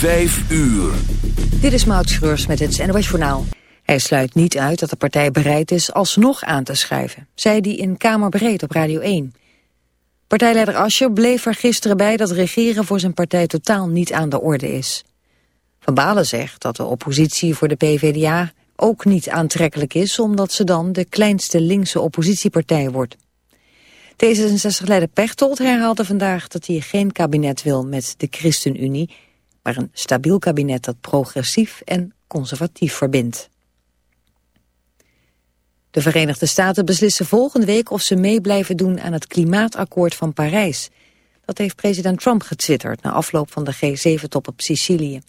Vijf uur. Dit is Maud Schreurs met het NOS Journaal. Hij sluit niet uit dat de partij bereid is alsnog aan te schrijven, zei hij in Kamerbreed op Radio 1. Partijleider Ascher bleef er gisteren bij dat regeren voor zijn partij totaal niet aan de orde is. Van Balen zegt dat de oppositie voor de PvdA ook niet aantrekkelijk is... omdat ze dan de kleinste linkse oppositiepartij wordt. D66-leider Pechtold herhaalde vandaag dat hij geen kabinet wil met de ChristenUnie... maar een stabiel kabinet dat progressief en conservatief verbindt. De Verenigde Staten beslissen volgende week of ze mee blijven doen aan het klimaatakkoord van Parijs. Dat heeft president Trump getwitterd na afloop van de G7-top op Sicilië.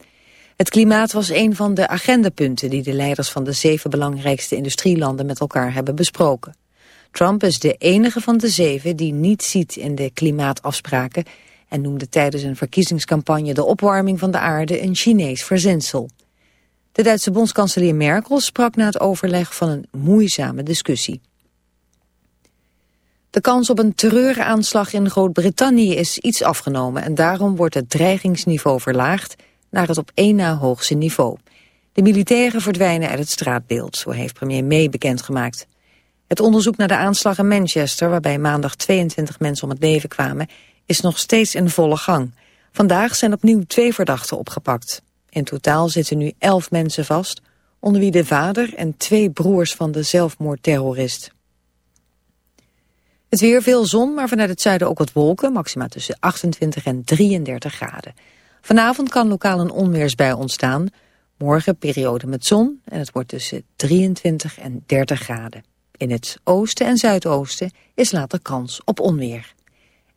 Het klimaat was een van de agendapunten die de leiders van de zeven belangrijkste industrielanden met elkaar hebben besproken. Trump is de enige van de zeven die niet ziet in de klimaatafspraken en noemde tijdens een verkiezingscampagne de opwarming van de aarde een Chinees verzinsel. De Duitse bondskanselier Merkel sprak na het overleg van een moeizame discussie. De kans op een terreuraanslag in Groot-Brittannië is iets afgenomen en daarom wordt het dreigingsniveau verlaagd naar het op één na hoogste niveau. De militairen verdwijnen uit het straatbeeld, zo heeft premier May bekendgemaakt. Het onderzoek naar de aanslag in Manchester, waarbij maandag 22 mensen om het leven kwamen, is nog steeds in volle gang. Vandaag zijn opnieuw twee verdachten opgepakt. In totaal zitten nu elf mensen vast, onder wie de vader en twee broers van de zelfmoordterrorist. Het weer veel zon, maar vanuit het zuiden ook wat wolken, maxima tussen 28 en 33 graden. Vanavond kan lokaal een onweersbui ontstaan. Morgen periode met zon en het wordt tussen 23 en 30 graden. In het oosten en zuidoosten is later kans op onweer.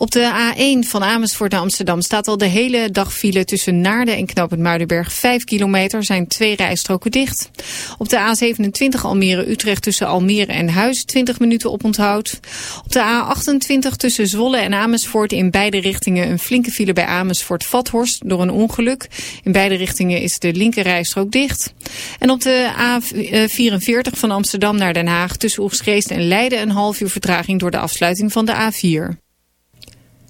Op de A1 van Amersfoort naar Amsterdam staat al de hele dag file tussen Naarden en Knoopend Muidenberg. 5 kilometer zijn twee rijstroken dicht. Op de A27 Almere-Utrecht tussen Almere en Huis 20 minuten oponthoud. Op de A28 tussen Zwolle en Amersfoort in beide richtingen een flinke file bij Amersfoort-Vathorst door een ongeluk. In beide richtingen is de linker rijstrook dicht. En op de A44 van Amsterdam naar Den Haag tussen Oegsgeest en Leiden een half uur vertraging door de afsluiting van de A4.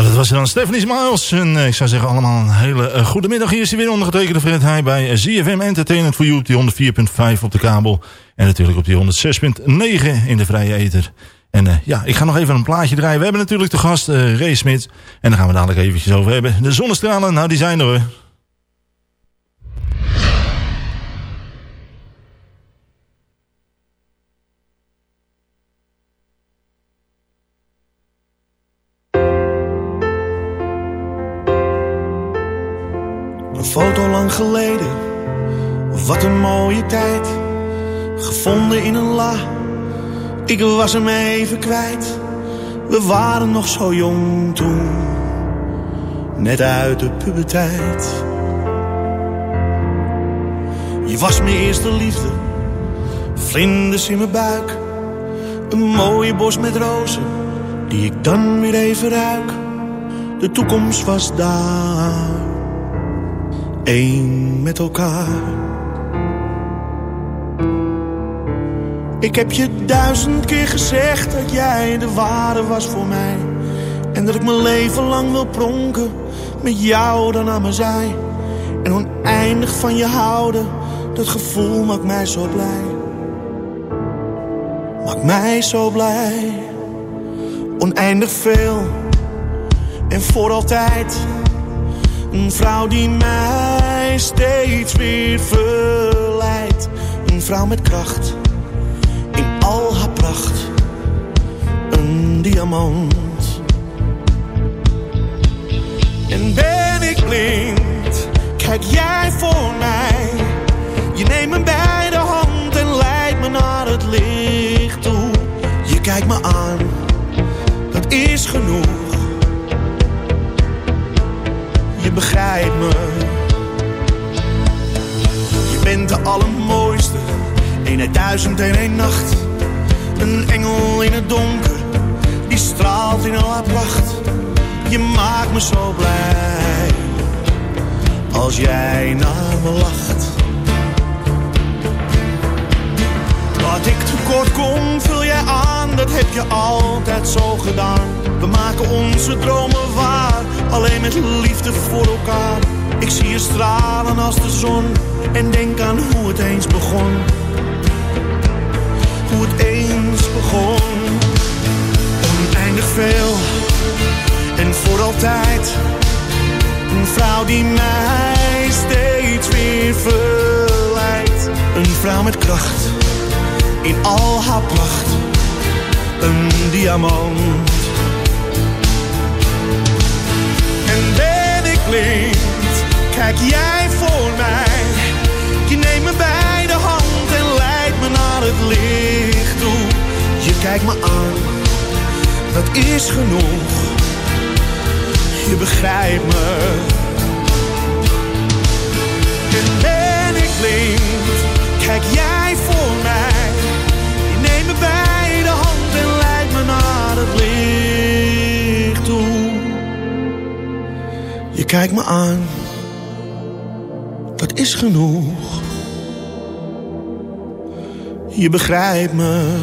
Zo, dat was dan Stephanie Smiles. En eh, ik zou zeggen allemaal een hele uh, goede middag. Hier is weer ondergetekende Fred Heij bij ZFM Entertainment for You op die 104.5 op de kabel. En natuurlijk op die 106.9 in de vrije ether. En ja, ik ga nog even een plaatje draaien. We hebben natuurlijk de gast uh, Ray Smit. En daar gaan we dadelijk eventjes over hebben. De zonnestralen, nou die zijn er hoor. Wat een mooie tijd. Gevonden in een la, ik was hem even kwijt. We waren nog zo jong toen, net uit de puberteit. Je was mijn eerste liefde, vlinders in mijn buik. Een mooie bos met rozen, die ik dan weer even ruik. De toekomst was daar één met elkaar. Ik heb je duizend keer gezegd dat jij de ware was voor mij. En dat ik mijn leven lang wil pronken met jou dan aan mijn zij. En oneindig van je houden, dat gevoel maakt mij zo blij. Maakt mij zo blij. Oneindig veel en voor altijd een vrouw die mij steeds weer verleidt. Een vrouw met kracht, Een diamant. En ben ik blind, kijk jij voor mij. Je neemt me bij de hand en leidt me naar het licht toe. Je kijkt me aan, dat is genoeg je begrijpt me. Je bent de allermooiste, een duizend en een nacht. Een engel in het donker, die straalt in al haar pracht. Je maakt me zo blij, als jij naar me lacht. Wat ik tekort kom, vul jij aan, dat heb je altijd zo gedaan. We maken onze dromen waar, alleen met liefde voor elkaar. Ik zie je stralen als de zon en denk aan hoe het eens begon. Hoe het eens begon. Oneindig veel en voor altijd. Een vrouw die mij steeds weer verleidt. Een vrouw met kracht in al haar pracht. Een diamant. En ben ik blind, kijk jij voor mij. Je neemt me bij de hand en leidt me naar het licht toe. Je kijkt me aan, dat is genoeg. Je begrijpt me. En ben ik blind, kijk jij voor mij. Je neemt me bij de hand en leidt me naar het licht toe. Je kijkt me aan, dat is genoeg. Je begrijpt me.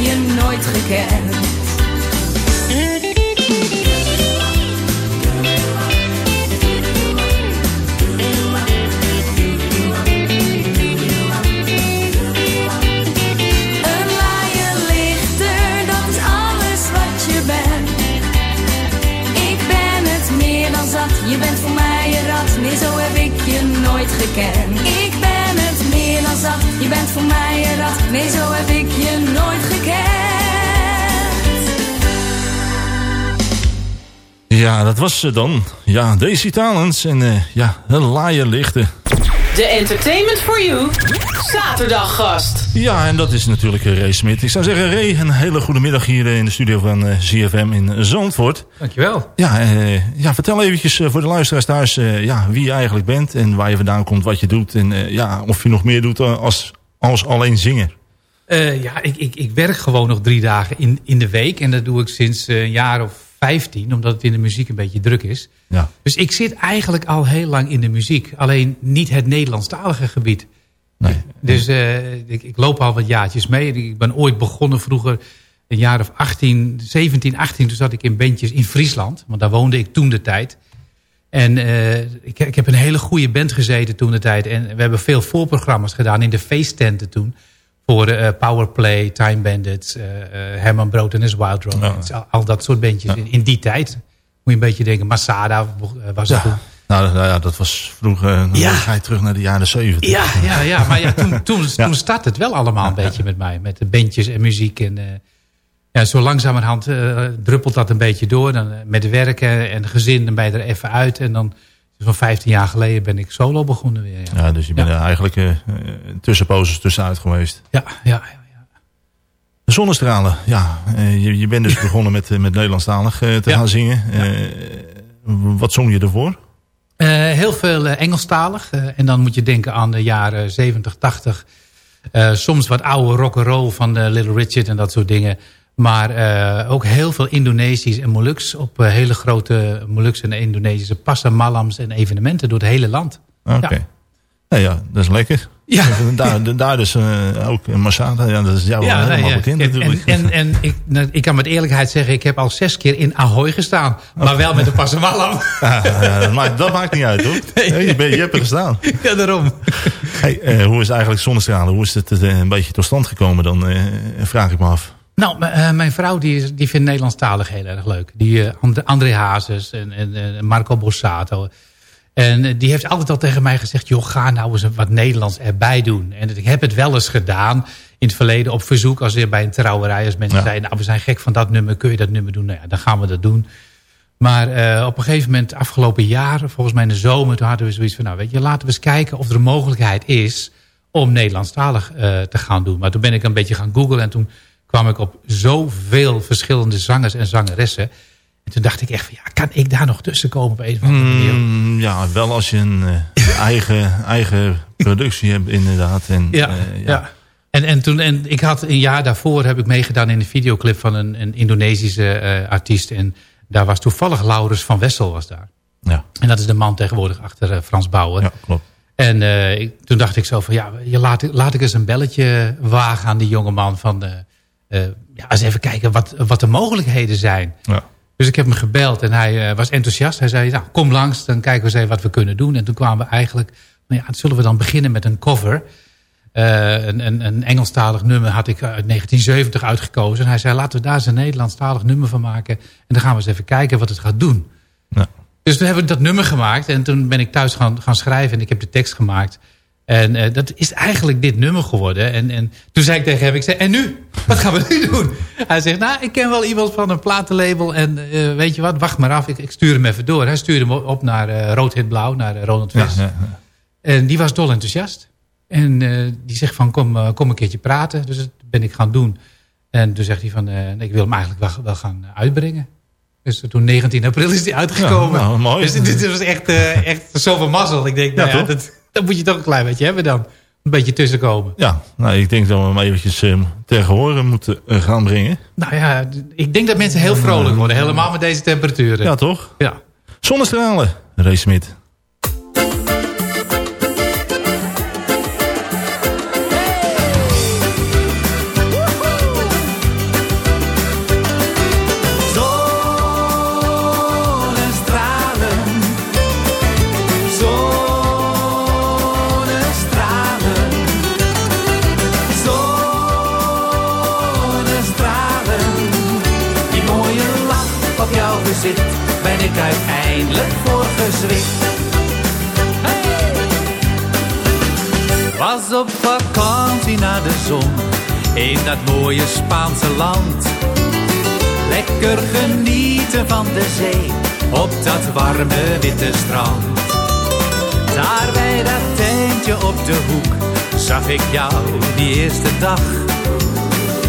Je nooit gekend. Ja, dat was ze dan. Ja, Daisy Talents en eh, ja, een laaie lichten. De Entertainment for You zaterdaggast. Ja, en dat is natuurlijk eh, Ray Smit. Ik zou zeggen, Ray, een hele goede middag hier eh, in de studio van eh, ZFM in Zandvoort. Dankjewel. Ja, ja vertel eventjes voor de luisteraars thuis eh, ja, wie je eigenlijk bent en waar je vandaan komt, wat je doet. En ja, of je nog meer doet als, als alleen zinger. Eh, ja, ik, ik, ik werk gewoon nog drie dagen in, in de week. En dat doe ik sinds een jaar of vijftien, omdat het in de muziek een beetje druk is. Ja. Dus ik zit eigenlijk al heel lang in de muziek. Alleen niet het Nederlandstalige gebied. Nee. Dus eh, ik, ik loop al wat jaartjes mee. Ik ben ooit begonnen vroeger, een jaar of 18, 17, 18. Toen zat ik in bandjes in Friesland. Want daar woonde ik toen de tijd. En eh, ik, ik heb een hele goede band gezeten toen de tijd. En we hebben veel voorprogramma's gedaan in de feesttenten toen. Voor eh, Powerplay, Time Bandits, eh eh, Herman Brood en his Wild Romance. Al, al dat soort bandjes in, in die tijd. Moet je een beetje denken, Masada was het toen. Nou, nou ja, dat was vroeger. Ja. ga je terug naar de jaren zeventig. Ja, ja, ja, maar ja, toen, toen, toen startte het wel allemaal een beetje met mij. Met de bandjes en muziek. En, ja, zo langzamerhand eh, druppelt dat een beetje door. Dan, met werken en gezin, dan ben je er even uit. En dan, zo'n 15 jaar geleden, ben ik solo begonnen weer. Ja, Ja, dus je bent eigenlijk eh, tussenposes tussenuit geweest. ja, ja. De zonnestralen, ja. eh, je, je bent dus begonnen met, met Nederlandstalig te Ja. gaan zingen. Wat zong je ervoor? Heel veel Engelstalig. En dan moet je denken aan de jaren 70, 80. Eh, soms wat oude rock'n'roll van de Little Richard en dat soort dingen. Maar eh, ook heel veel Indonesisch en Moluks. Op eh, hele grote Moluks en Indonesische passamalams en evenementen door het hele land. Oké. Ja. Nou ja, dat is lekker. Ja. Daar, daar dus eh, ook in Masada, ja, dat is jou wel helemaal nee, ja. bekend natuurlijk. En, en, ik, nou, ik kan met eerlijkheid zeggen, ik heb al zes keer in Ahoy gestaan. Maar wel met een passamalam. Ja, ja, dat, maakt, dat maakt niet uit, hoor. Nee. je, bent- je hebt er gestaan. ja, daarom. Hey, hoe is eigenlijk zonnestralen? Hoe is het een beetje tot stand gekomen dan, vraag ik me af. Nou, eh, mijn vrouw die, is- die vindt Nederlandstalig heel erg leuk. Die eh, And- André Hazes en, en, en Marco Borsato. En eh, die heeft altijd al tegen mij gezegd... joh, ga nou eens wat Nederlands erbij doen. En ik heb het wel eens gedaan in het verleden op verzoek... als er bij een trouwerij als mensen Ja. zeiden... nou, we zijn gek van dat nummer, kun je dat nummer doen? Nou ja, dan gaan we dat doen. Maar op een gegeven moment, afgelopen jaar, volgens mij in de zomer... toen hadden we zoiets van, nou weet je, laten we eens kijken of er een mogelijkheid is... om Nederlandstalig eh, te gaan doen. Maar toen ben ik een beetje gaan googlen en toen kwam ik op zoveel verschillende zangers en zangeressen. En toen dacht ik echt van, ja, kan ik daar nog tussen komen op een of andere manier? Mm, ja, wel als je een eh, eigen, eigen productie hebt inderdaad. En, Ja, eh, ja. En, en, toen, en ik had een jaar daarvoor heb ik meegedaan in een videoclip van een, een Indonesische eh, artiest. En daar was toevallig Laurens van Wessel was daar. Ja. En dat is de man tegenwoordig achter Frans Bauer. Ja, klopt. En ik, toen dacht ik zo van, ja, je laat, laat ik eens een belletje wagen aan die jongeman. Van, eh, ja, eens even kijken wat, wat de mogelijkheden zijn. Ja. Dus ik heb hem gebeld en hij eh, was enthousiast. Hij zei, nou, kom langs, dan kijken we eens even wat we kunnen doen. En toen kwamen we eigenlijk, nou ja, zullen we dan beginnen met een cover. Eh, een, een, een Engelstalig nummer had ik uit 1970 uitgekozen. En hij zei, laten we daar eens een Nederlandstalig nummer van maken. En dan gaan we eens even kijken wat het gaat doen. Ja. Dus toen hebben we dat nummer gemaakt. En toen ben ik thuis gaan, gaan schrijven en ik heb de tekst gemaakt. En eh, dat is eigenlijk dit nummer geworden. En, en toen zei ik tegen hem, ik zei, en nu? Wat gaan we nu doen? Hij zegt, nou, ik ken wel iemand van een platenlabel. En eh, weet je wat, wacht maar af, ik, ik stuur hem even door. Hij stuurde hem op naar eh, Rood Hit Blauw, naar Ronald Ja, West. ja, ja. En die was dol enthousiast. En die zegt van, kom, kom een keertje praten. Dus dat ben ik gaan doen. En toen zegt hij van, ik wil hem eigenlijk wel, wel gaan uitbrengen. Dus toen 19 april is die uitgekomen. Ja, nou, mooi. Dus dit, was echt, echt zoveel mazzel. Ik denk, nou ja, dat, dat moet je toch een klein beetje hebben dan. Een beetje tussenkomen. Ja, nou, ik denk dat we hem eventjes eh, tegen horen moeten eh, gaan brengen. Nou ja, ik denk dat mensen heel vrolijk worden. Helemaal met deze temperaturen. Ja, toch? Ja. Zonnestralen, Ray Smit. Ben ik uiteindelijk voor gezwicht. Was op vakantie naar de zon in dat mooie Spaanse land. Lekker genieten van de zee op dat warme witte strand. Daar bij dat tentje op de hoek zag ik jou die eerste dag.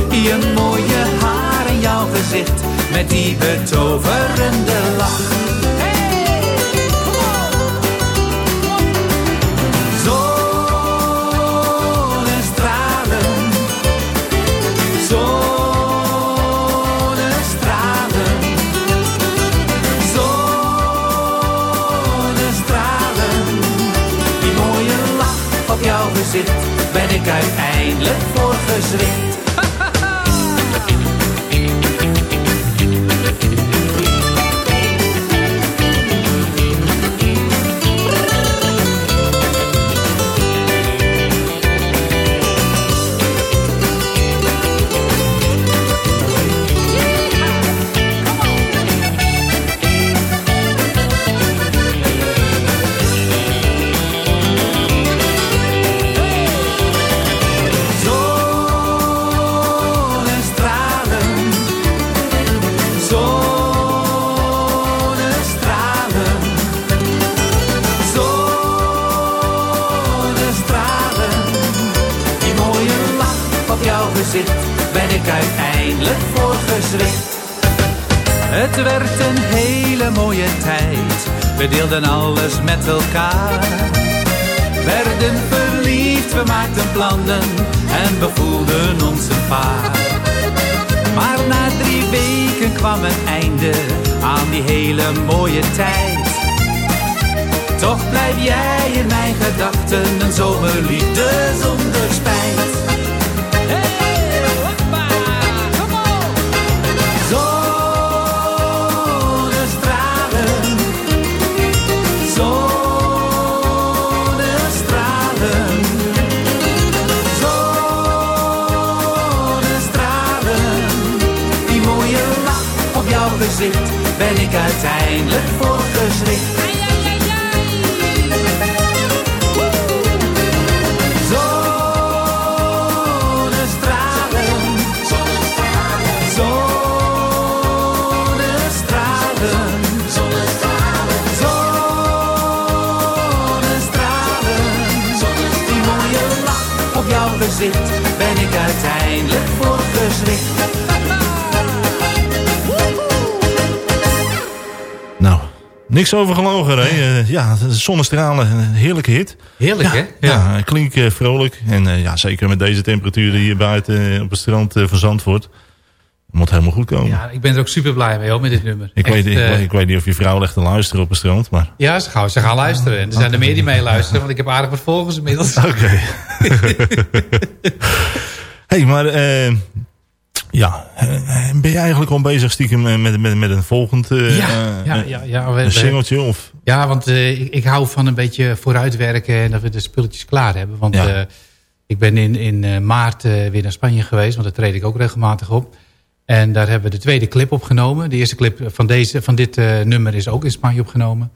Je mooie haar en jouw gezicht met die betoverende lach. Zonnestralen, zonnestralen, zonnestralen. Die mooie lach op jouw gezicht ben ik uiteindelijk voor gezwicht. Jouw ben ik uiteindelijk voor. Het werd een hele mooie tijd, we deelden alles met elkaar. Werden verliefd, we maakten plannen en bevoelden ons een paar. Maar na drie weken kwam een einde aan die hele mooie tijd. Toch blijf jij in mijn gedachten een zomerliefde zonder spijt. Ben ik uiteindelijk voor gezwicht. Zonnestralen, zonnestralen, zonnestralen, die mooie lach op jouw gezicht ben ik uiteindelijk voor gezwicht. Niks over gelogen, Ray. Eh, ja, zonnestralen, een heerlijke hit. Heerlijk, hè? Ja, ja klinkt eh, vrolijk. En eh, ja, zeker met deze temperaturen hier buiten op het strand van Zandvoort. Moet helemaal goed komen. Ja, ik ben er ook super blij mee hoor, met dit nummer. ik, Echt, weet, ik, ik weet niet of je vrouw legt te luisteren op het strand, maar... Ja, ze gaan, ze gaan luisteren. En er zijn er meer die meeluisteren, want ik heb aardig wat volgers inmiddels. Oké. hey, maar Ja, eh, ben je eigenlijk al bezig stiekem eh, met, met, met een volgend eh, Ja, ja, ja, ja, we- een singeltje? Of? Ja, want ik, ik hou van een beetje vooruitwerken en dat we de spulletjes klaar hebben. Want Ja. ik ben in, in maart weer naar Spanje geweest, want daar treed ik ook regelmatig op. En daar hebben we de tweede clip opgenomen. De eerste clip van, deze, van dit nummer is ook in Spanje opgenomen.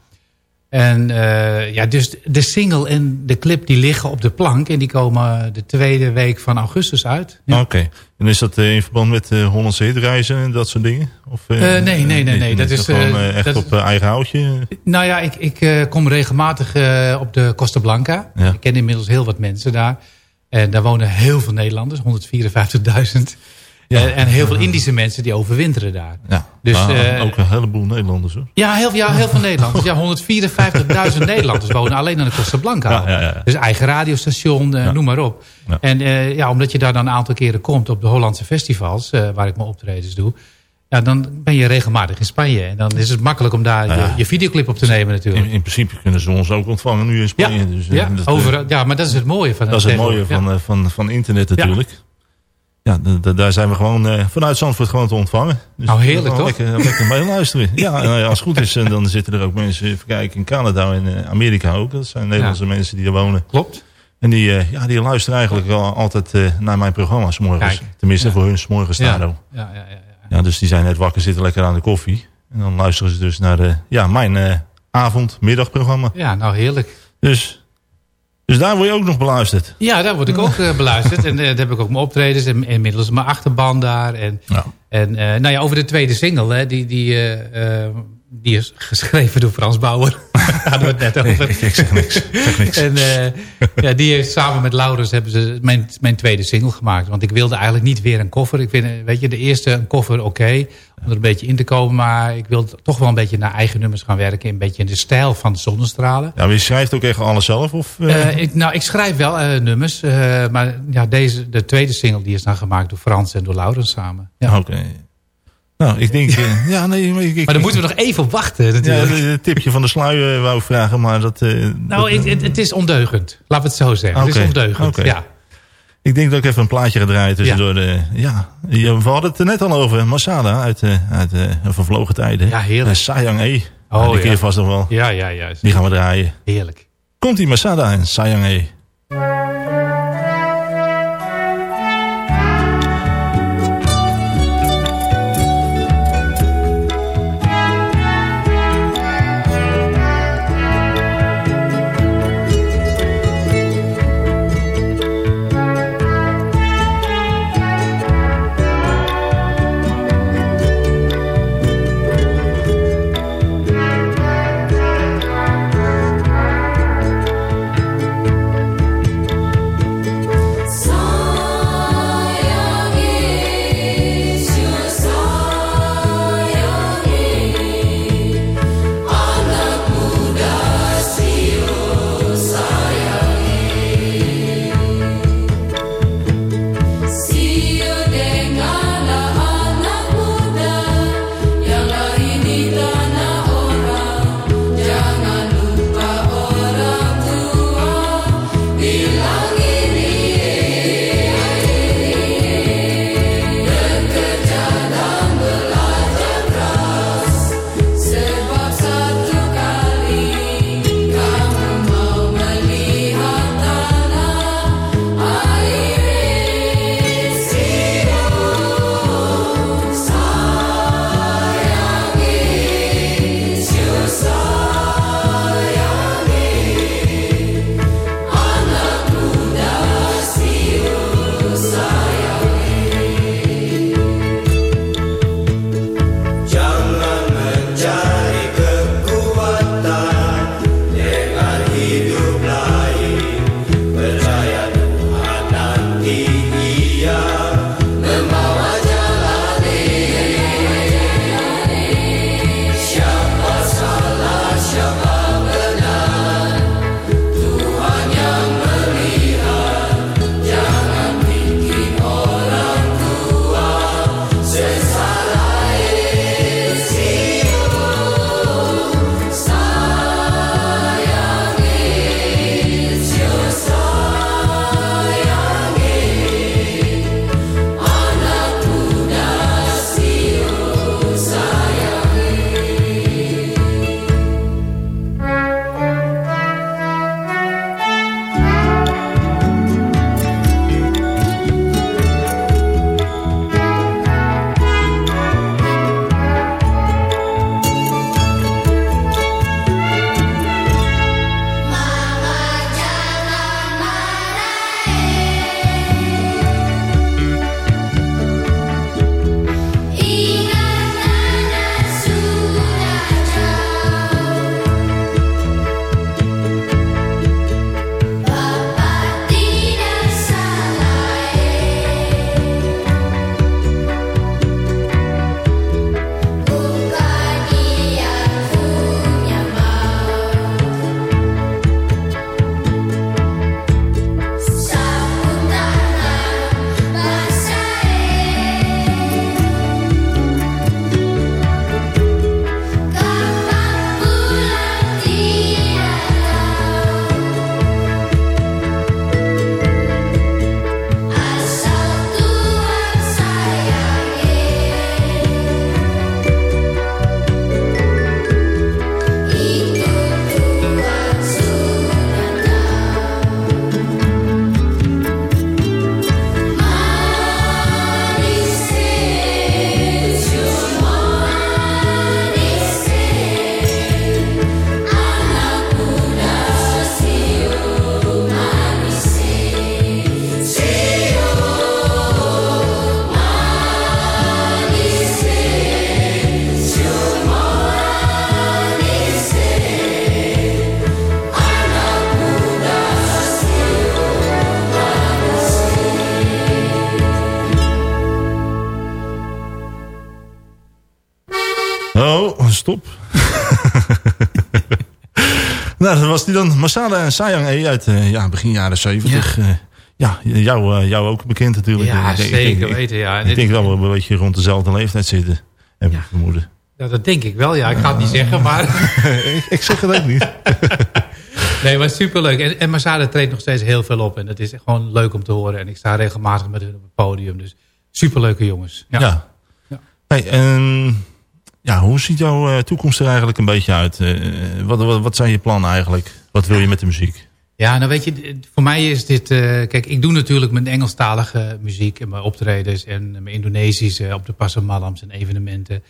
En eh, ja, dus de single en de clip die liggen op de plank. En die komen de tweede week van augustus uit. Ja. Oké. En is dat eh, in verband met eh Hollandse hitreizen en dat soort dingen? Of, nee, nee, nee, nee, dat is, gewoon eh, eh, echt dat op eigen houtje? Nou ja, ik, ik kom regelmatig op de Costa Blanca. Ja. Ik ken inmiddels heel wat mensen daar. En daar wonen heel veel Nederlanders, 154.000. Ja. En heel veel Indische mensen die overwinteren daar. Ja, Dus, eh, ook een heleboel Nederlanders hoor. Ja, heel, ja, heel veel Nederlanders. Ja, 154.000 Nederlanders wonen alleen aan de Costa Blanca. Ja. Dus eigen radiostation, eh, noem maar op. En eh, ja, omdat je daar dan een aantal keren komt op de Hollandse festivals... waar ik mijn optredens doe... Ja, dan ben je regelmatig in Spanje. En dan is het makkelijk om daar je, je videoclip op te nemen natuurlijk. In, in principe kunnen ze ons ook ontvangen nu in Spanje. Ja, dus, ja, dat, overal, ja, maar dat is het mooie van Dat is het mooie van, van, van internet natuurlijk. Ja, daar zijn we gewoon eh, vanuit Zandvoort gewoon te ontvangen. Dus Nou, heerlijk, toch? Lekker, lekker meeluisteren. ja, en, eh, als het goed is, eh, dan zitten er ook mensen, even kijken, in Canada en eh, Amerika ook. Dat zijn Nederlandse mensen die er wonen. Klopt. En die, ja, die luisteren eigenlijk altijd naar mijn programma's morgens. Kijk. Tenminste, Ja. voor hun 's morgens Ja. Ja, ja, ja, ja. Ja, dus die zijn net wakker, zitten lekker aan de koffie. En dan luisteren ze dus naar ja, mijn eh, avond, middagprogramma. ja, nou heerlijk. Dus, dus daar word je ook nog beluisterd. Ja, daar word ik ook eh, beluisterd. En eh, daar heb ik ook mijn optredens en inmiddels mijn achterban daar. En, Ja. en eh, nou ja, over de tweede single, hè, die, die, die is geschreven door Frans Bauer. Daar hadden we het net over. ik, ik zeg niks. Ik zeg niks. En eh, ja, die heeft samen met Laurens hebben ze mijn, mijn tweede single gemaakt. Want ik wilde eigenlijk niet weer een koffer. Ik vind, eh, weet je, de eerste een koffer oké, om er een beetje in te komen. Maar ik wilde toch wel een beetje naar eigen nummers gaan werken. Een beetje in de stijl van de zonnestralen. Ja, maar je schrijft ook echt alles zelf? Of, eh? Ik, nou, ik schrijf wel nummers. maar ja, deze, de tweede single die is dan gemaakt door Frans en door Laurens samen. Ja. Oké. Nou, ik denk... eh, ja, nee, maar, ik, ik- Maar dan moeten we nog even op wachten Ja, natuurlijk. een tipje van de sluier wou ik vragen, maar dat... eh, nou, dat- het, het is ondeugend. We het zo zeggen. Het is ondeugend, ja. Ik denk dat ik even een plaatje ga draaien tussendoor. De, ja, we hadden het er net al over. Masada uit, eh, uit eh, Vervlogen Tijden. Ja, heerlijk. En Sayang E. Oh, die ken je ja. vast nog wel. Ja, ja, ja. Die gaan we draaien. Heerlijk. Komt die Masada en Sayang E. stop. nou, dat was die dan. Masada en Sayang E uit eh, ja, begin jaren 70. Ja, ja jou, eh, jou ook bekend natuurlijk. Ja, Ik zeker ik denk, weten, ja. En Ik denk dat we een beetje rond dezelfde leeftijd zitten. Heb ik vermoeden. Ja, dat denk ik wel, ja. Ik ga het niet zeggen, maar... ik, ik zeg het ook niet. nee, maar superleuk. En, en Masada treedt nog steeds heel veel op. En dat is gewoon leuk om te horen. En ik sta regelmatig met hun op het podium. Dus superleuke jongens. Ja. Ja. Hey, en, ja, hoe ziet jouw eh, toekomst er eigenlijk een beetje uit? Eh, wat, wat, wat zijn je plannen eigenlijk? Wat wil je met de muziek? Ja, nou weet je, voor mij is dit... eh, kijk, ik doe natuurlijk mijn Engelstalige muziek en mijn optredens... en mijn Indonesische op de Passamalams en evenementen.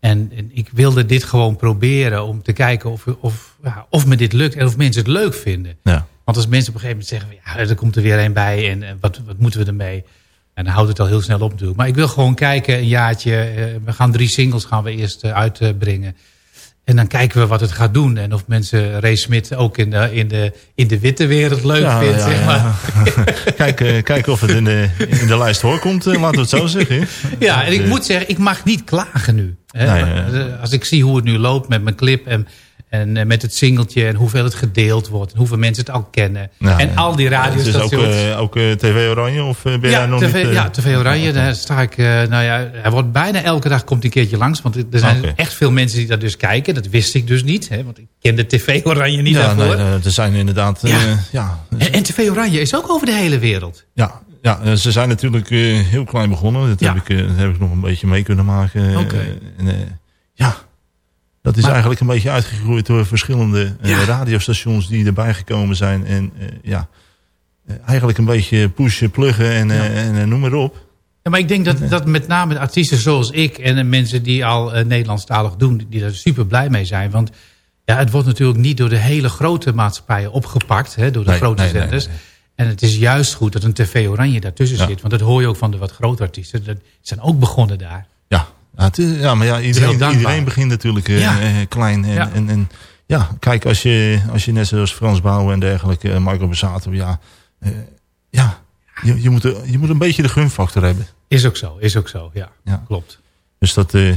En, en ik wilde dit gewoon proberen om te kijken of, of, ja, of me dit lukt... en of mensen het leuk vinden. Ja. Want als mensen op een gegeven moment zeggen... ja, er komt er weer een bij en, en wat, wat moeten we ermee? En dan houdt het al heel snel op natuurlijk. Maar ik wil gewoon kijken, een jaartje. eh, we gaan drie singles gaan we eerst eh, uitbrengen. En dan kijken we wat het gaat doen. En of mensen Ray Smit ook in de, in de, in de witte wereld leuk Ja, vindt. ja, zeg ja. maar. Kijk, eh, kijken of het in de, in de lijst hoorkomt, eh, laten we het zo zeggen. Ja, en ik moet zeggen, ik mag niet klagen nu. Hè? Nee, Als ik zie hoe het nu loopt met mijn clip en, en eh, met het singeltje... en hoeveel het gedeeld wordt en hoeveel mensen het al kennen. En ja. al die Het is ook, radiostations. eh, ook eh, TV Oranje of ben jij Ja, nog TV, niet... ja, TV Oranje, daar sta ik... nou ja, hij wordt bijna elke dag komt hij een keertje langs. Want er zijn echt veel mensen die dat dus kijken. Dat wist ik dus niet. Hè, want ik kende TV Oranje niet ja, daarvoor. nee, er zijn inderdaad... Ja. En, en TV Oranje is ook over de hele wereld. Ja, ja ze zijn natuurlijk heel klein begonnen. Dat, heb ik, dat heb ik nog een beetje mee kunnen maken. Oké. en, ja, dat is Maar- eigenlijk een beetje uitgegroeid door verschillende eh, Ja. radiostations die erbij gekomen zijn. En eh, ja, eh, eigenlijk een beetje pushen, pluggen en, en noem maar op. Ja, maar ik denk dat, dat met name artiesten zoals ik... en mensen die al eh, Nederlandstalig doen... die daar super blij mee zijn. Want ja, het wordt natuurlijk niet door de hele grote maatschappijen opgepakt. Hè, door de Nee, grote nee, zenders. nee, En het is juist goed dat een TV Oranje daartussen Ja. zit. Want dat hoor je ook van de wat grote artiesten. Dat zijn ook begonnen daar. Ja, ja, het is, ja maar ja, iedereen, iedereen begint natuurlijk eh, Ja. eh, klein. En, Ja. En, en ja, kijk, als je, als je net zoals Frans Bouwen en dergelijke, eh, Michael Besato, ja, eh, ja je, je, moet, je moet een beetje de gunfactor hebben. Is ook zo, is ook zo. Ja, Ja. klopt. Dus dat, eh,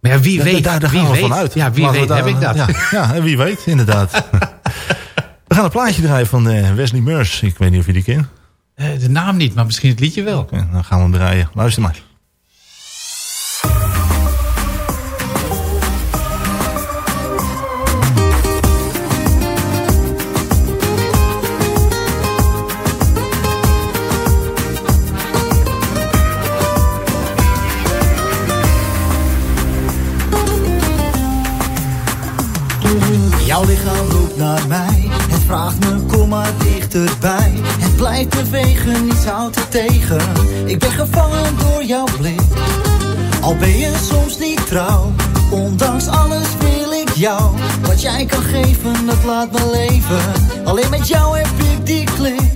Maar ja, wie Ja, weet. daar, daar wie gaan we weet. vanuit. Ja, wie Laten weet heb ik dat. Ja, ja, en wie weet, inderdaad. we gaan een plaatje draaien van eh, Wesley Murs. Ik weet niet of je die kent. Eh, de naam niet, maar misschien het liedje wel. Dan gaan we hem draaien. Luister maar. Het blijft bewegen, niets houdt het tegen. Ik ben gevangen door jouw blik. Al ben je soms niet trouw. Ondanks alles wil ik jou. Wat jij kan geven, dat laat me leven. Alleen met jou heb ik die klik.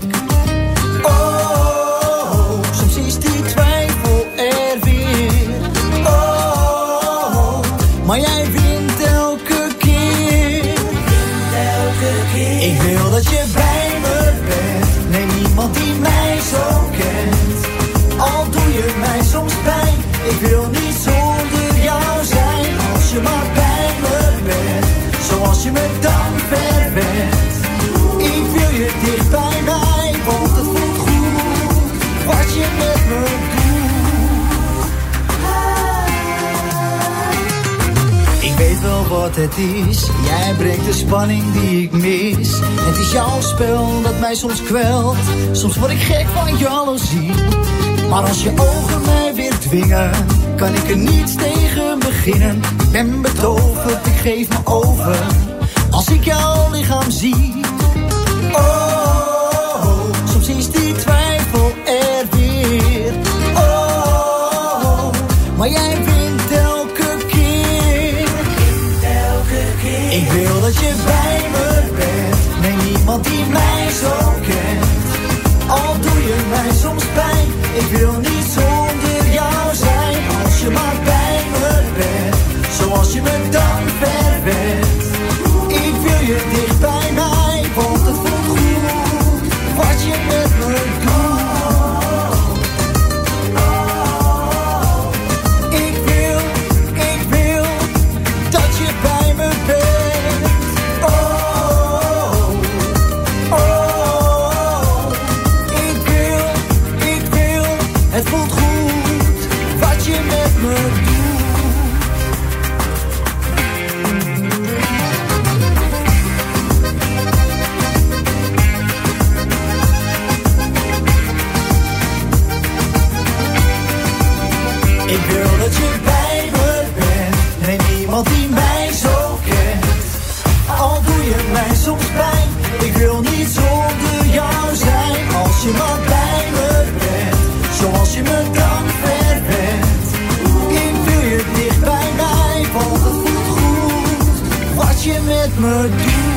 Het is. Jij brengt de spanning die ik mis. Het is jouw spel dat mij soms kwelt. Soms word ik gek van jaloezie. Maar als je ogen mij weer dwingen, kan ik er niets tegen beginnen. Ik ben betoverd, ik geef me over. Als ik jouw lichaam zie. Oh, soms is die twijfel er weer. Oh, maar jij dat je bij me bent. Nee, niemand die mij zo kent. Al doe je mij soms pijn. Ik wil niet zonder jou zijn. Als je maar bij me bent. Zoals je me me doet.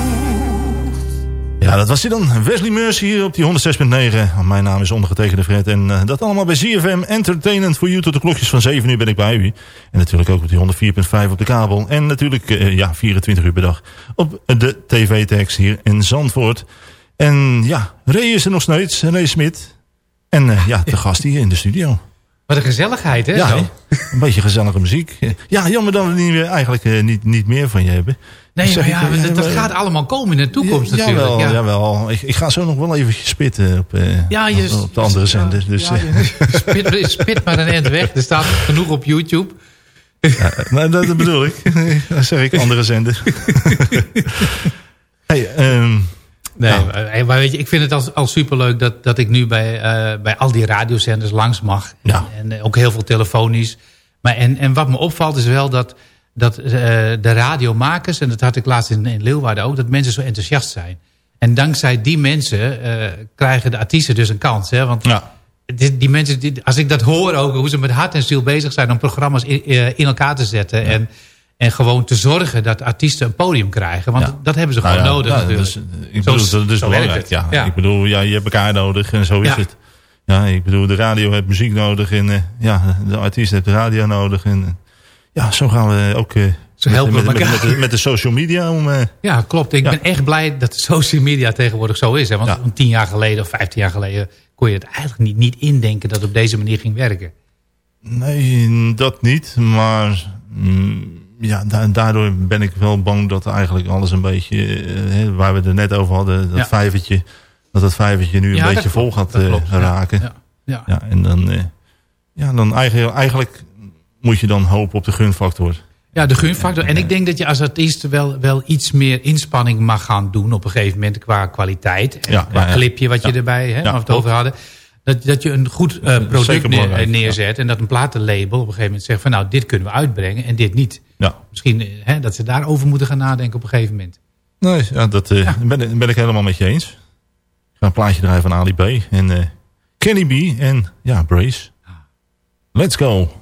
Ja, dat was hij dan. Wesley Mercy hier op die 106.9. Mijn naam is ondergetekende Fred. En eh, dat allemaal bij ZFM Entertainment voor you. Tot de klokjes van 7 uur ben ik bij u. En natuurlijk ook op die 104.5 op de kabel. En natuurlijk eh, ja, 24 uur per dag op de tv-tekst hier in Zandvoort. En ja, Ray is er nog steeds. Ray Smit. En eh, ja, de gast hier in de studio. Wat een gezelligheid, hè? Ja, zo? een beetje gezellige muziek. Ja, jammer dat we niet meer, eigenlijk eh, niet, niet meer van je hebben. Nee, Zeg maar ja, ik, eh, dat, dat maar- gaat allemaal komen in de toekomst Ja, natuurlijk. Jawel, ja. jawel. Ik, ik ga zo nog wel even spitten op, eh, Ja, je- op, op de andere zender. Dus, spit, spit maar een end weg. Er staat genoeg op YouTube. Nou, dat, dat bedoel ik. Dan zeg ik andere zender. hey, ehm, Nee, Ja. maar, eh, weet je, ik vind het al, al superleuk dat, dat ik nu bij, eh, bij al die radiozenders langs mag. Ja. En, en ook heel veel telefonisch. Maar en, en wat me opvalt is wel dat, dat eh, de radiomakers, en dat had ik laatst in, in Leeuwarden ook, dat mensen zo enthousiast zijn. En dankzij die mensen eh, krijgen de artiesten dus een kans. Hè? Want ja. die, die mensen, die, als ik dat hoor ook, hoe ze met hart en ziel bezig zijn om programma's in, eh, in elkaar te zetten. En, en gewoon te zorgen dat artiesten een podium krijgen. Want Ja. dat hebben ze Nou gewoon ja, nodig ja, natuurlijk. dus, ik bedoel, Zo- dat is belangrijk. Ja. Ik bedoel, ja, je hebt elkaar nodig en zo is het. Ja, ik bedoel, de radio heeft muziek nodig en eh, ja, de artiest heeft de radio nodig. En, eh, ja, zo gaan we ook eh, Zo met, helpen met, met, de, met de social media om... eh, Ja, klopt. Ik ben echt blij dat de social media tegenwoordig zo is. Hè? Want tien jaar geleden of vijftien jaar geleden... kon je het eigenlijk niet, niet indenken dat het op deze manier ging werken. Nee, dat niet. Maar mm, ja, da- daardoor ben ik wel bang dat eigenlijk alles een beetje... eh, waar we het er net over hadden, dat Ja. vijvertje... dat dat vijvertje nu een Ja, beetje vol gaat eh, raken. Ja. Ja. Ja, en dan, eh, ja, dan eigenlijk, eigenlijk moet je dan hopen op de gunfactor. Ja, de gunfactor. En ik denk dat je als artiest wel, wel iets meer inspanning mag gaan doen... op een gegeven moment qua kwaliteit. En Ja, qua clipje wat je erbij, hè, het over hadden. Dat, dat je een goed product neer- neerzet. En dat een platenlabel op een gegeven moment zegt van... nou, dit kunnen we uitbrengen en dit niet. Ja, Misschien eh, hè, dat ze daarover moeten gaan nadenken op een gegeven moment. nee, ja, dat eh, Ben, ben ik helemaal met je eens. Ik ga een plaatje draaien van Ali B. En eh, Kenny B. En ja, Brace. Let's go.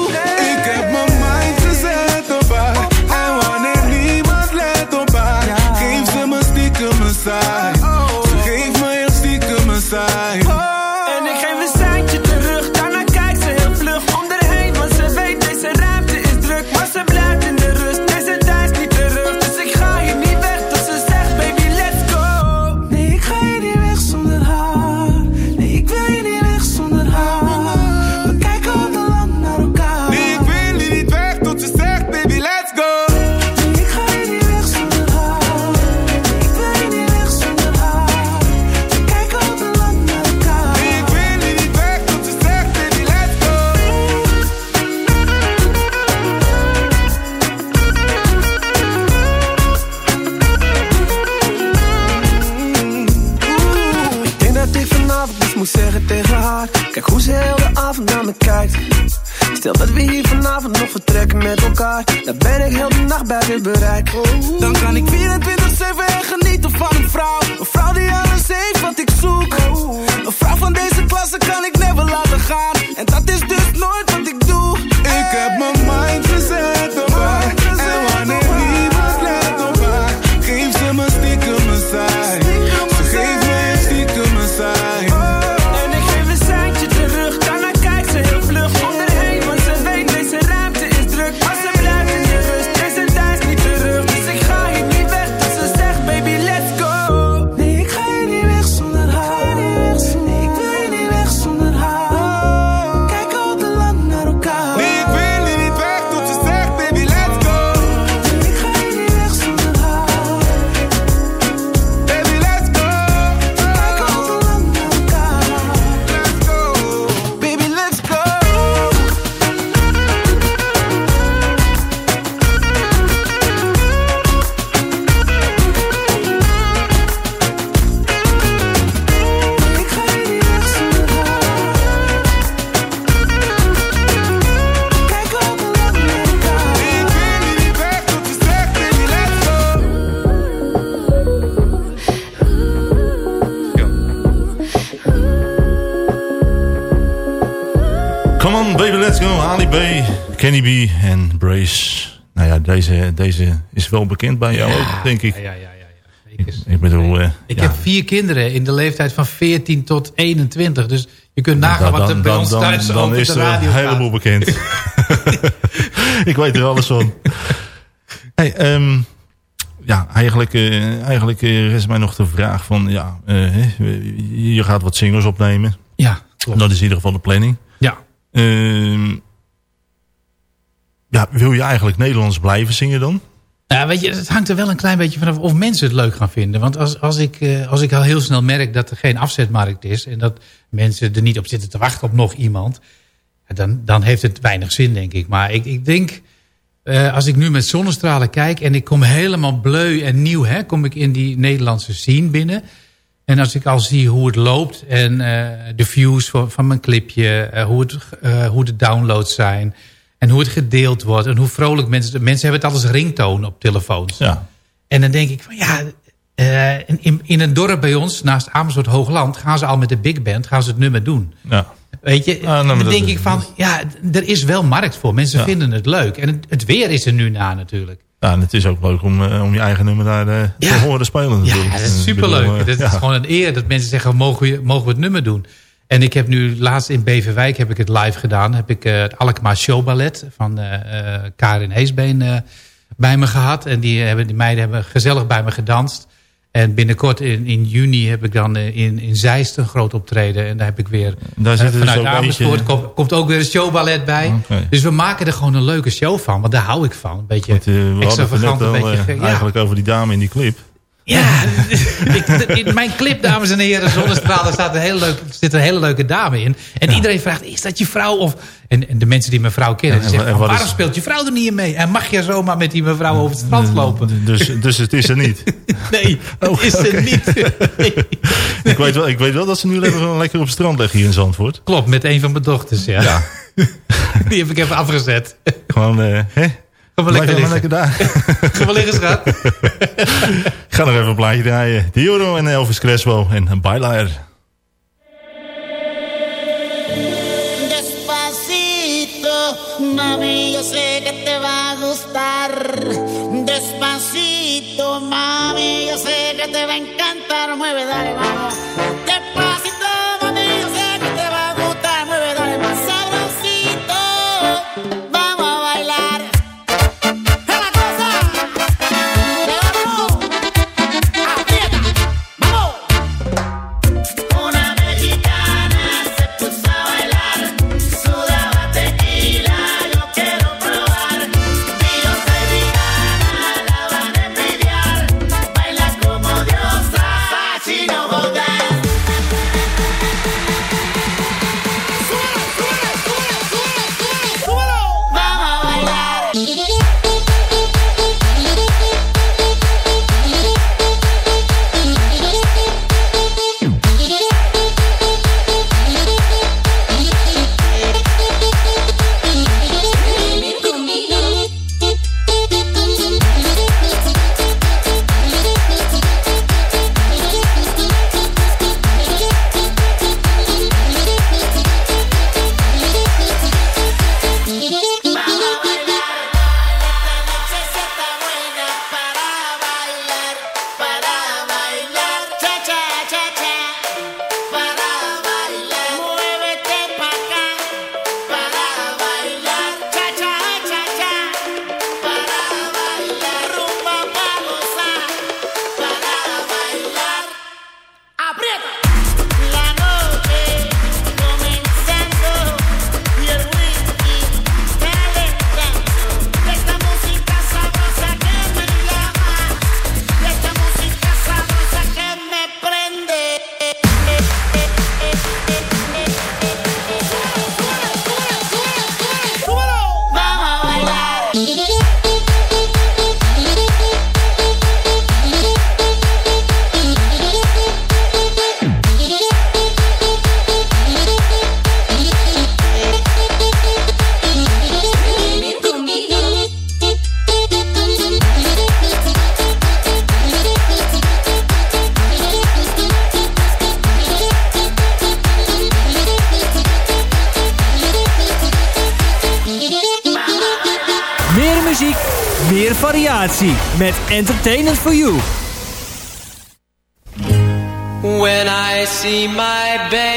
Me kijkt. Stel dat we hier vanavond nog vertrekken met elkaar. Dan ben ik heel de nacht bij weer bereik. Dan kan ik 24-7 en genieten van een vrouw. Een vrouw Kenny B en Brace. Nou ja, deze, deze is wel bekend bij jou ook, denk ik. Ja, ja, ja. ja. Ik, ik bedoel... eh, Ik ja. heb vier kinderen in de leeftijd van 14 tot 21. Dus je kunt nagaan Dan- wat er dan- bij dan- ons dan- thuis Dan ook op is er een gaat. heleboel bekend. ik weet er alles van. Hey, ehm, ja, eigenlijk, eh, eigenlijk eh, is mij nog de vraag van... Ja, eh, je gaat wat singles opnemen. Ja, klopt. Dat is in ieder geval de planning. Ja. Ehm, wil je eigenlijk Nederlands blijven zingen dan? Ja, weet je, het hangt er wel een klein beetje vanaf of mensen het leuk gaan vinden. Want als, als, ik, eh, als ik al heel snel merk dat er geen afzetmarkt is... en dat mensen er niet op zitten te wachten op nog iemand... dan, dan heeft het weinig zin, denk ik. Maar ik, ik denk, eh, als ik nu met zonnestralen kijk... en ik kom helemaal bleu en nieuw, hè, kom ik in die Nederlandse scene binnen... En als ik al zie hoe het loopt en eh, de views van, mijn clipje, hoe, het, hoe de downloads zijn en hoe het gedeeld wordt en hoe vrolijk mensen... Mensen hebben het als ringtoon op telefoons. Ja. En dan denk ik van ja, eh, in, in, een dorp bij ons, naast Amersfoort Hoogland, gaan ze al met de big band, gaan ze het nummer doen. Ja. Weet je, Ah, nou, dan dat denk ik van, ja, er is wel markt voor. Mensen Ja. vinden het leuk. En het, het weer is er nu na natuurlijk. Ja, en het is ook leuk om, eh, om je eigen nummer daar eh, Ja. te horen spelen natuurlijk. Ja, dat is superleuk. bedoel, ja. is gewoon een eer dat mensen zeggen, mogen we, mogen we het nummer doen? En ik heb nu laatst in Beverwijk heb ik het live gedaan. Heb ik eh, het Alkmaar Showballet van eh, Karin Heesbeen bij me gehad. En die, hebben, die meiden hebben gezellig bij me gedanst. En binnenkort in, in juni heb ik dan in, in Zeist een groot optreden. En daar heb ik weer Daar zit dus vanuit Amersfoort komt, komt ook weer een showballet bij. Dus we maken er gewoon een leuke show van. Want daar hou ik van. Een beetje Want, extravagant, een beetje... ja. eigenlijk over die dame in die clip. Ja, ik, in mijn clip, dames en heren, Zonnestralen, staat een hele leuke, zit een hele leuke dame in. En iedereen vraagt, is dat je vrouw? Of, en, en de mensen die mijn vrouw kennen, Ja, en zeggen, en waarom is- speelt je vrouw er niet in mee? En mag je zomaar met die mevrouw over het strand lopen? Dus, dus het is er niet. Nee, het is er oké. niet. ik, weet wel, ik weet wel dat ze nu lekker, lekker op het strand liggen hier in Zandvoort. Klopt, met een van mijn dochters, ja. Die heb ik even afgezet. Gewoon, eh hè? Ga maar lekker liggen. lekker daar. Ga maar liggen, schat. Ik ga nog even een plaatje draaien. Dioro en Elvis Crespo en een Bailaer. Despacito, mami, yo sé que te va a gustar. Despacito, mami, yo sé que te va a encantar. Mueve, dale, vamos. Despacito, Entertainment for You. When I see my baby,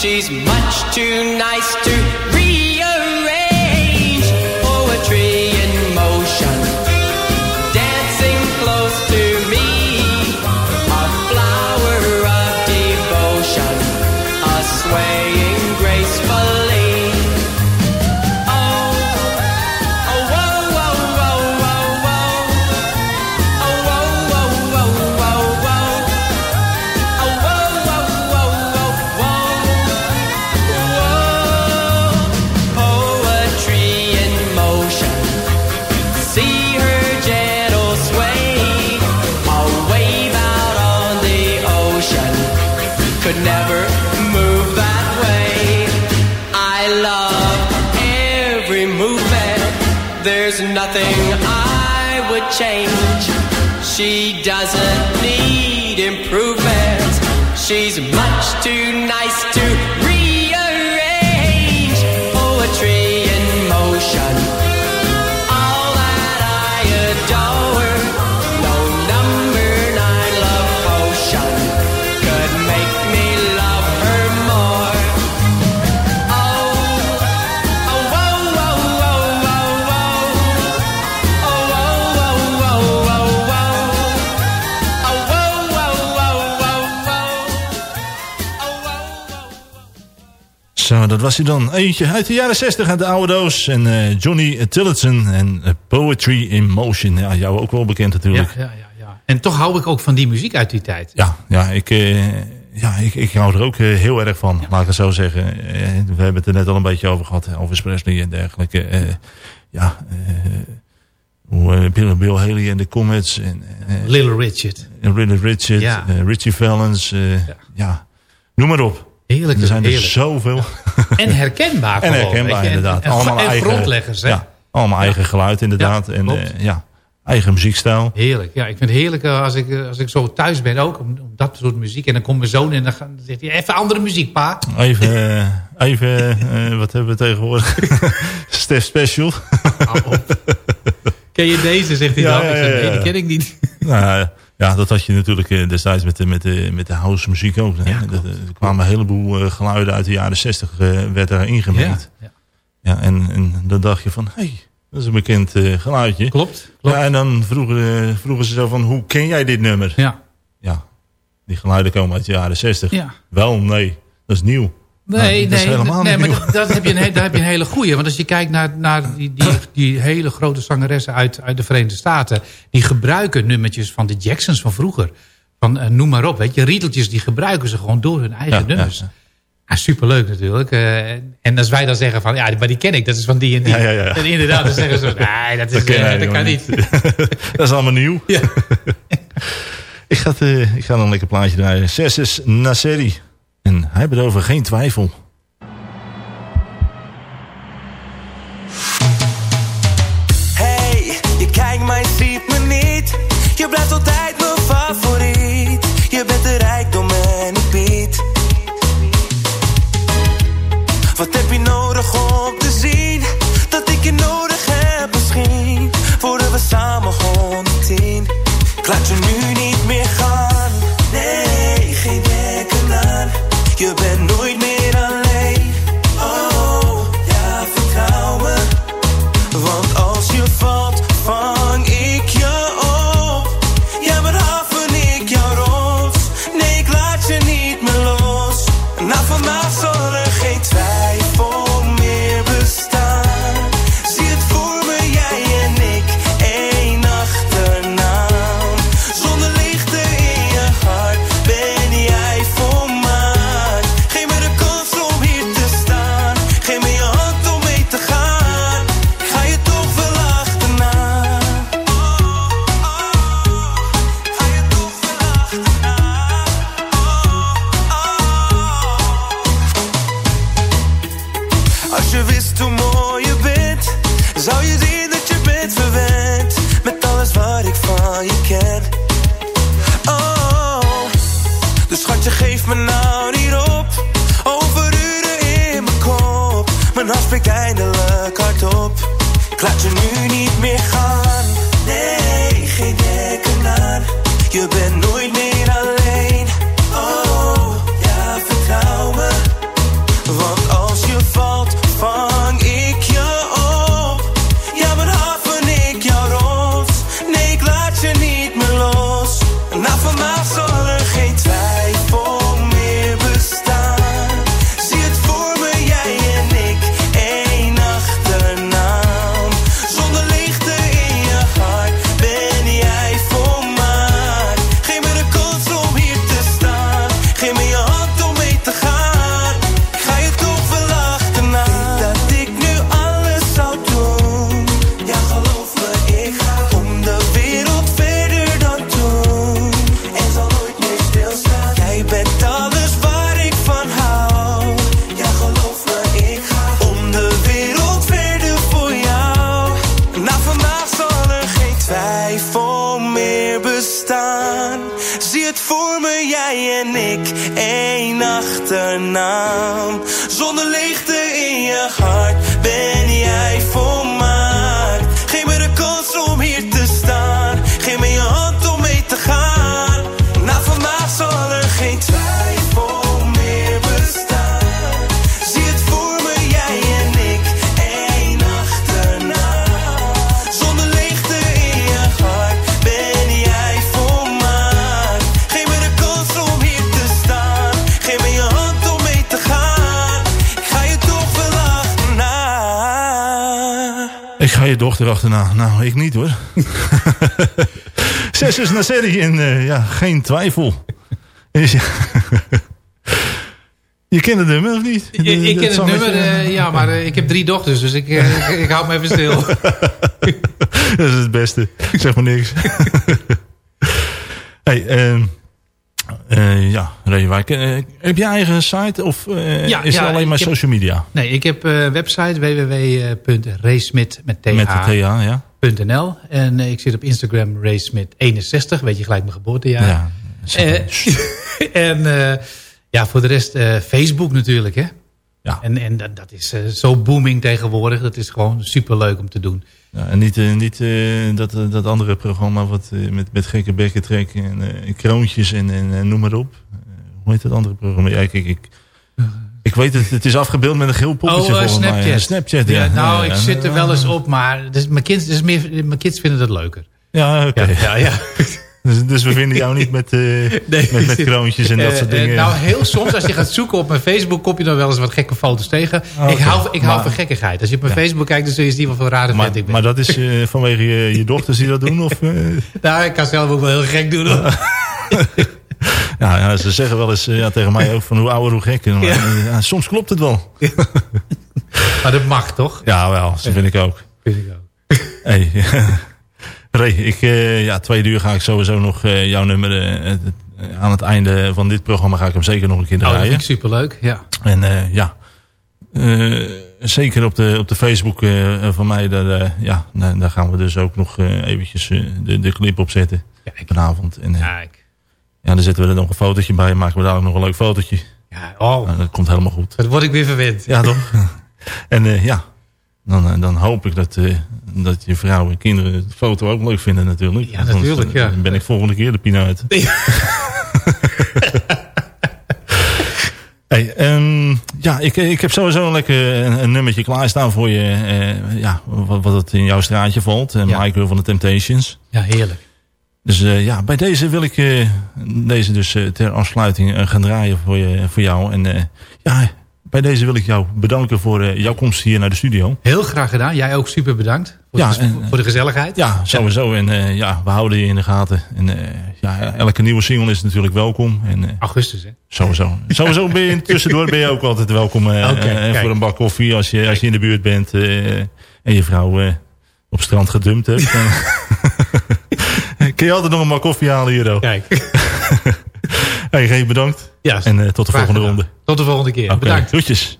She's much too nice to rearrange. She doesn't need improvement. She's much Zo, dat was hij dan. Eentje uit de jaren 60 uit de oude doos. En eh, Johnny Tillotson en eh, Poetry in Motion. Ja, jou ook wel bekend natuurlijk. Ja, ja, ja, ja. En toch hou ik ook van die muziek uit die tijd. Ja, ja, ik, eh, ja ik, ik hou er ook heel erg van, laat ik het zo zeggen. We hebben het er net al een beetje over gehad, Elvis Presley en dergelijke. Ja, Bill, Bill Haley en de Comets. En, Little Richard. Little Richard, Ja. Richie Valens. ja. noem maar op. Heerlijk. Er zijn er heerlijk. zoveel. En herkenbaar En herkenbaar je. Inderdaad. En, allemaal en eigen, grondleggers, hè? Ja, allemaal eigen geluid inderdaad. Ja, en eh, ja, eigen muziekstijl. Heerlijk. Ja, ik vind het heerlijk eh, als ik, eh, als ik zo thuis ben ook. Om, om dat soort muziek. En dan komt mijn zoon en dan, zegt hij... Even andere muziek, pa. Even, even wat hebben we tegenwoordig? Stef Special. Ken je deze? Zegt hij dan. Ik zeg, nee, die ken ik niet. nou, ja, dat had je natuurlijk eh, destijds met de, met de, met de house muziek ook. Hè? Dat, eh, er kwamen een heleboel eh, geluiden uit de jaren zestig werd daar ingemengd. Ja, Ja, en, en dan dacht je van, hé, hey, dat is een bekend geluidje. Klopt. Ja, en dan vroegen, vroegen ze zo van, hoe ken jij dit nummer? Ja. Ja, die geluiden komen uit de jaren zestig. Ja. Wel, nee, dat is nieuw. Nee, Nou, dat is nee, helemaal nee maar dat, dat heb je een, daar heb je een hele goeie. Want als je kijkt naar, naar die, die, die hele grote zangeressen uit, uit de Verenigde Staten... die gebruiken nummertjes van de Jacksons van vroeger. Van, eh, noem maar op, weet je. Riedeltjes, die gebruiken ze gewoon door hun eigen Ja, nummers. ja, superleuk natuurlijk. Eh, en als wij dan zeggen van, ja, maar die ken ik, dat is van die en die. Ja, ja, ja. En inderdaad, dan zeggen ze, nee, dat, is, ken eh, dat kan niet. dat is allemaal nieuw. Ja. ik, ga het, ik ga dan een lekker plaatje draaien. Sesses Nasseri. En hij heeft erover geen twijfel. Je bent nooit meer dochter achterna. Nou, ik niet hoor. Zes is naar serie en eh, ja, geen twijfel. Ja. Je kent het nummer of niet? Ik, ik ken het nummer, eh, ja, maar eh, ik heb drie dochters, dus ik, ik, ik hou me even stil. Dat is het beste. Ik zeg maar niks. hey, ehm, eh, ja, Reewijk. eh, heb je eigen site of eh, Ja, is ja, het alleen maar social media? Nee, ik heb een website www.racemit met th. Met de TH, ja. .nl. En ik zit op Instagram racemit61, weet je gelijk mijn geboortejaar. Ja, en ja, voor de rest Facebook natuurlijk, hè. Ja. En, en dat, dat is eh, zo booming tegenwoordig. Dat is gewoon superleuk om te doen. Ja, en niet, eh, niet eh, dat, dat andere programma wat met, met gekke bekken trekken en kroontjes en, en noem maar op. Hoe heet dat andere programma? Ja, kijk, ik, ik weet het, het is afgebeeld met een geel poppetje Oh, mij. Snapchat. Ja, Snapchat, ja. nou, ik zit er wel eens op, maar dus mijn, kids, dus meer, mijn kids vinden dat leuker. Ja, oké. Ja, ja, ja. Dus, dus we vinden jou niet met, eh, met, met kroontjes en dat Eh, soort eh, dingen. nou, heel soms als je gaat zoeken op mijn Facebook... kom je dan wel eens wat gekke foto's tegen. Oh, ik hou, ik hou Maar- van gekkigheid. Als je op mijn Ja. Facebook kijkt, dan zul je zien wat voor rare maar, vent ik ben. maar dat is vanwege je, je dochters die dat doen? Of, eh? Nou, ik kan zelf ook wel heel gek doen. hoor. ja, ja, ze zeggen wel eens ja, tegen mij ook van hoe ouder hoe gekker. Maar, ja, soms klopt het wel. Maar dat mag toch? Ja, wel. Dat vind ik ook. Vind ik ook. Hey, Ray, ik, eh, ja, twee uur ga ik sowieso nog eh, jouw nummer... eh, aan het einde van dit programma ga ik hem zeker nog een keer Oh, dat draaien. vind ik superleuk, ja. En ja, zeker op de, op de Facebook van mij, daar, ja, daar, daar gaan we dus ook nog eventjes de, de clip op zetten vanavond. En, eh, ja, dan zetten we er nog een fotootje bij, maken we daar ook nog een leuk fotootje. Ja, oh. Nou, dat komt helemaal goed. Dat word ik weer verwend. Ja, toch? en ja, dan, eh, dan hoop ik dat, eh, dat je vrouw en kinderen de foto ook leuk vinden natuurlijk. Ja, natuurlijk, Anders, eh, ja. Dan ben ik volgende keer de pineut. Hey, ehm, ja, ik, ik heb sowieso een lekker een, een nummertje klaarstaan voor je. ja, wat, wat het in jouw straatje valt. Uh, Ja. Michael van de Temptations. Ja, heerlijk. Dus ja, bij deze wil ik deze dus ter afsluiting gaan draaien voor, je, voor jou. En ja, bij deze wil ik jou bedanken voor eh, jouw komst hier naar de studio. Heel graag gedaan. Jij ook super bedankt. Voor, Ja, de, en- voor de gezelligheid. Ja, sowieso. En eh, ja, we houden je in de gaten. En eh, ja, elke nieuwe single is natuurlijk welkom. En, eh, Augustus, hè? Sowieso. Sowieso ben je tussendoor ben je ook altijd welkom eh, eh, voor een bak koffie als je, als je in de buurt bent eh, en je vrouw eh, op strand gedumpt hebt. kun je altijd nog een bak koffie halen hier. Kijk. hey, Geen bedankt. Ja, en eh, tot de volgende gedaan. ronde. Tot de volgende keer. Bedankt. Groetjes.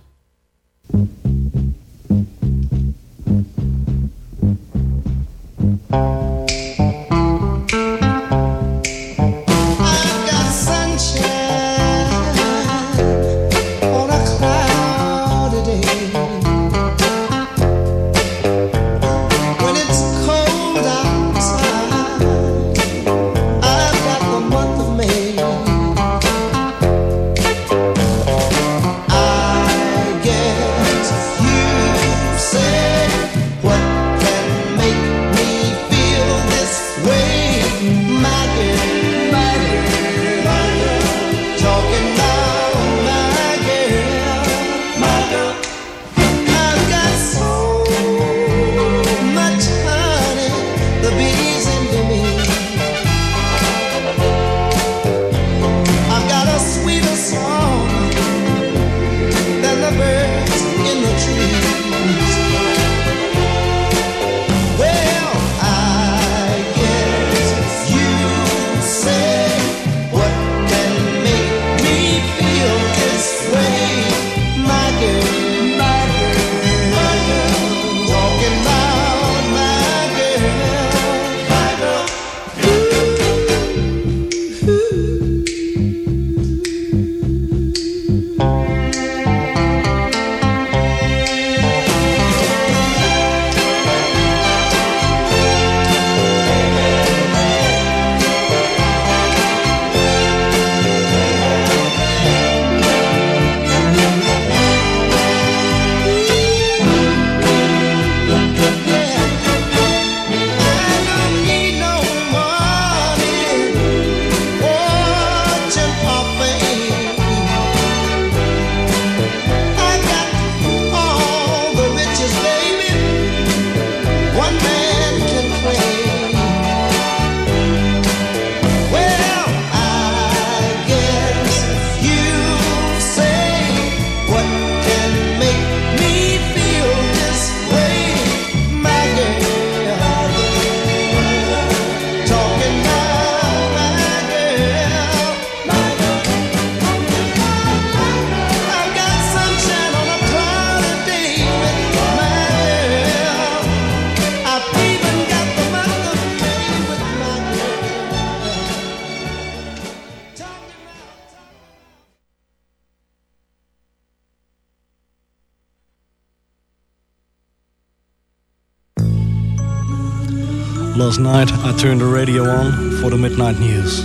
Last night I turned the radio on for the midnight news.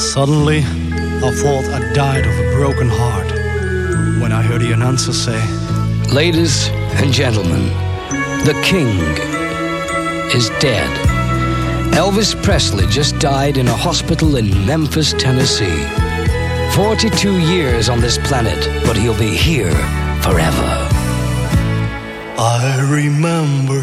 Suddenly, I thought I died of a broken heart when I heard the announcer say, Ladies and gentlemen, the king is dead. Elvis Presley just died in a hospital in Memphis, Tennessee. 42 years on this planet, but he'll be here forever. I remember